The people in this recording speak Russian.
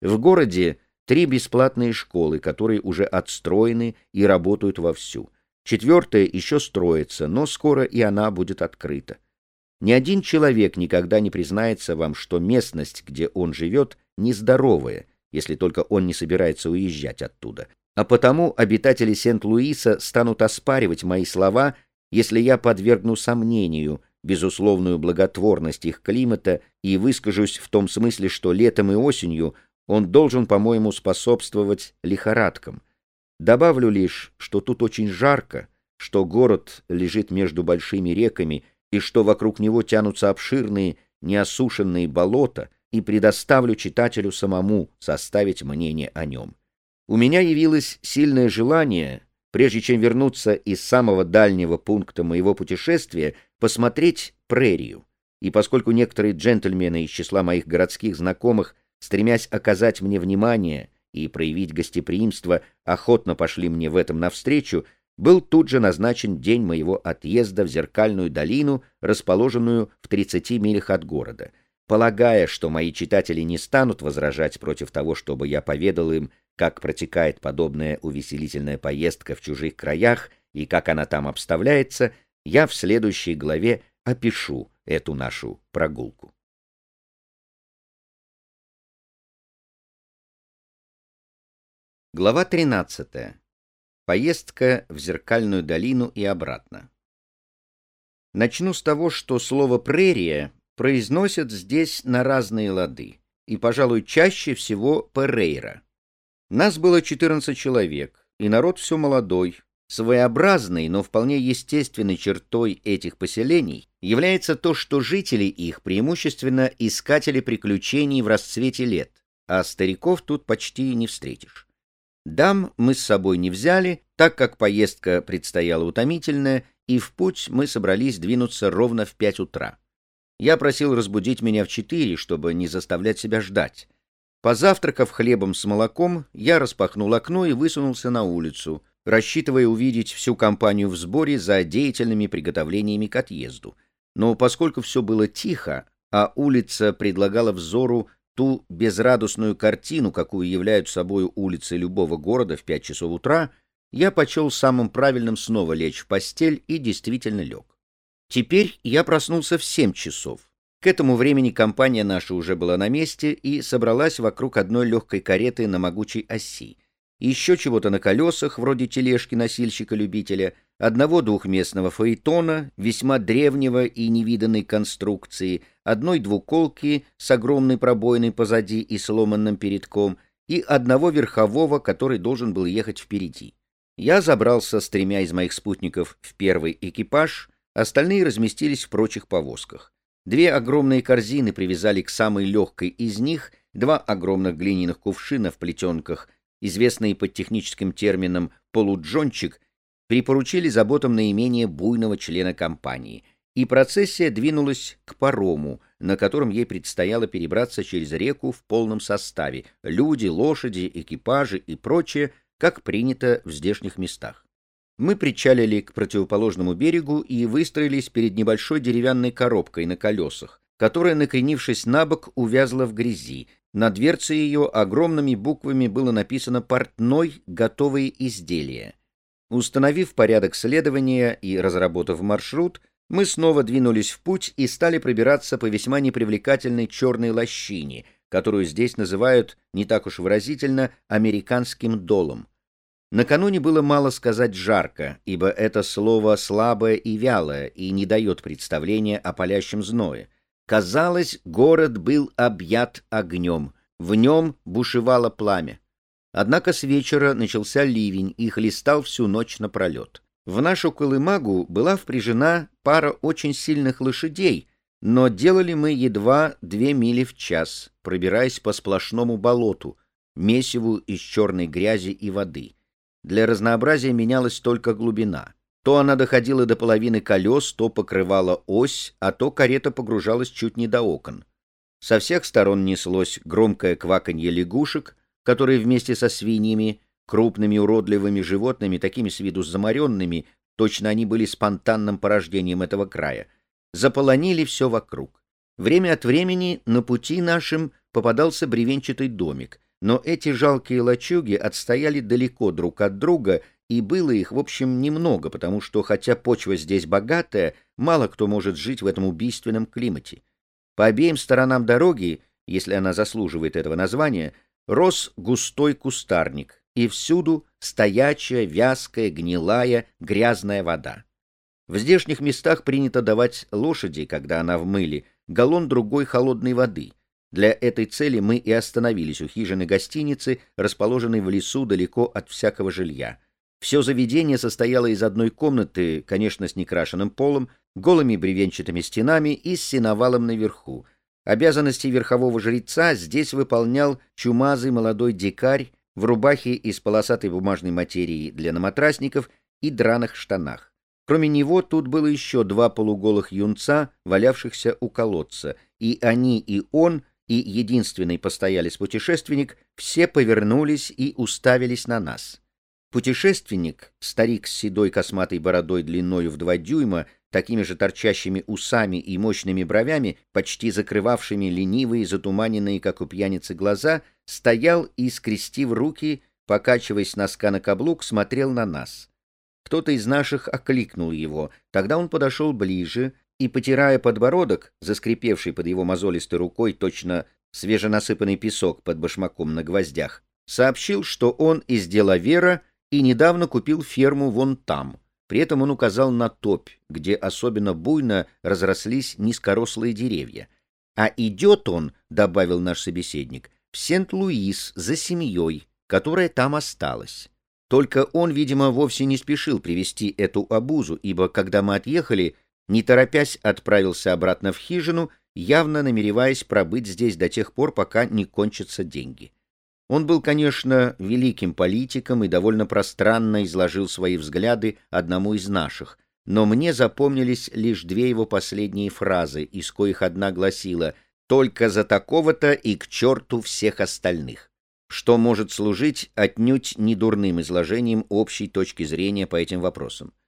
В городе три бесплатные школы, которые уже отстроены и работают вовсю. Четвертая еще строится, но скоро и она будет открыта. Ни один человек никогда не признается вам, что местность, где он живет, нездоровая, если только он не собирается уезжать оттуда. А потому обитатели Сент-Луиса станут оспаривать мои слова, если я подвергну сомнению безусловную благотворность их климата и выскажусь в том смысле, что летом и осенью он должен, по-моему, способствовать лихорадкам. Добавлю лишь, что тут очень жарко, что город лежит между большими реками, и что вокруг него тянутся обширные, неосушенные болота, и предоставлю читателю самому составить мнение о нем. У меня явилось сильное желание, прежде чем вернуться из самого дальнего пункта моего путешествия, посмотреть прерию. И поскольку некоторые джентльмены из числа моих городских знакомых, стремясь оказать мне внимание и проявить гостеприимство, охотно пошли мне в этом навстречу, был тут же назначен день моего отъезда в Зеркальную долину, расположенную в 30 милях от города. Полагая, что мои читатели не станут возражать против того, чтобы я поведал им, как протекает подобная увеселительная поездка в чужих краях и как она там обставляется, я в следующей главе опишу эту нашу прогулку. Глава 13. Поездка в Зеркальную долину и обратно. Начну с того, что слово «прерия» произносят здесь на разные лады, и, пожалуй, чаще всего «перейра». Нас было 14 человек, и народ все молодой. Своеобразной, но вполне естественной чертой этих поселений является то, что жители их преимущественно искатели приключений в расцвете лет, а стариков тут почти не встретишь. Дам мы с собой не взяли, так как поездка предстояла утомительная, и в путь мы собрались двинуться ровно в пять утра. Я просил разбудить меня в четыре, чтобы не заставлять себя ждать. Позавтракав хлебом с молоком, я распахнул окно и высунулся на улицу, рассчитывая увидеть всю компанию в сборе за деятельными приготовлениями к отъезду. Но поскольку все было тихо, а улица предлагала взору ту безрадостную картину, какую являют собой улицы любого города в пять часов утра, я почел самым правильным снова лечь в постель и действительно лег. Теперь я проснулся в семь часов. К этому времени компания наша уже была на месте и собралась вокруг одной легкой кареты на могучей оси. Еще чего-то на колесах, вроде тележки носильщика-любителя, одного двухместного фаэтона, весьма древнего и невиданной конструкции — одной двуколки с огромной пробоиной позади и сломанным передком, и одного верхового, который должен был ехать впереди. Я забрался с тремя из моих спутников в первый экипаж, остальные разместились в прочих повозках. Две огромные корзины привязали к самой легкой из них, два огромных глиняных кувшина в плетенках, известные под техническим термином «полуджончик», припоручили заботам наименее буйного члена компании — и процессия двинулась к парому, на котором ей предстояло перебраться через реку в полном составе — люди, лошади, экипажи и прочее, как принято в здешних местах. Мы причалили к противоположному берегу и выстроились перед небольшой деревянной коробкой на колесах, которая, накренившись на бок, увязла в грязи. На дверце ее огромными буквами было написано «Портной. Готовые изделия». Установив порядок следования и разработав маршрут, мы снова двинулись в путь и стали пробираться по весьма непривлекательной черной лощине, которую здесь называют, не так уж выразительно, американским долом. Накануне было мало сказать жарко, ибо это слово слабое и вялое и не дает представления о палящем зное. Казалось, город был объят огнем, в нем бушевало пламя. Однако с вечера начался ливень и хлестал всю ночь напролет. В нашу колымагу была впряжена пара очень сильных лошадей, но делали мы едва две мили в час, пробираясь по сплошному болоту, месиву из черной грязи и воды. Для разнообразия менялась только глубина. То она доходила до половины колес, то покрывала ось, а то карета погружалась чуть не до окон. Со всех сторон неслось громкое кваканье лягушек, которые вместе со свиньями крупными уродливыми животными, такими с виду заморенными, точно они были спонтанным порождением этого края, заполонили все вокруг. Время от времени на пути нашим попадался бревенчатый домик, но эти жалкие лачуги отстояли далеко друг от друга, и было их, в общем, немного, потому что, хотя почва здесь богатая, мало кто может жить в этом убийственном климате. По обеим сторонам дороги, если она заслуживает этого названия, рос густой кустарник, и всюду стоячая, вязкая, гнилая, грязная вода. В здешних местах принято давать лошади, когда она в мыле, галлон другой холодной воды. Для этой цели мы и остановились у хижины гостиницы, расположенной в лесу далеко от всякого жилья. Все заведение состояло из одной комнаты, конечно, с некрашенным полом, голыми бревенчатыми стенами и с сеновалом наверху. Обязанности верхового жреца здесь выполнял чумазый молодой дикарь в рубахе из полосатой бумажной материи для наматрасников и драных штанах. Кроме него тут было еще два полуголых юнца, валявшихся у колодца, и они и он, и единственный постоялец-путешественник, все повернулись и уставились на нас. Путешественник, старик с седой косматой бородой длиною в два дюйма, такими же торчащими усами и мощными бровями, почти закрывавшими ленивые, затуманенные, как у пьяницы, глаза, стоял и, скрестив руки, покачиваясь носка на каблук, смотрел на нас. Кто-то из наших окликнул его. Тогда он подошел ближе и, потирая подбородок, заскрипевший под его мозолистой рукой точно свеженасыпанный песок под башмаком на гвоздях, сообщил, что он из деловера и недавно купил ферму вон там. При этом он указал на топь, где особенно буйно разрослись низкорослые деревья. А идет он, — добавил наш собеседник, — в Сент-Луис за семьей, которая там осталась. Только он, видимо, вовсе не спешил привести эту обузу, ибо, когда мы отъехали, не торопясь отправился обратно в хижину, явно намереваясь пробыть здесь до тех пор, пока не кончатся деньги. Он был, конечно, великим политиком и довольно пространно изложил свои взгляды одному из наших, но мне запомнились лишь две его последние фразы, из коих одна гласила «Только за такого-то и к черту всех остальных» что может служить отнюдь недурным изложением общей точки зрения по этим вопросам.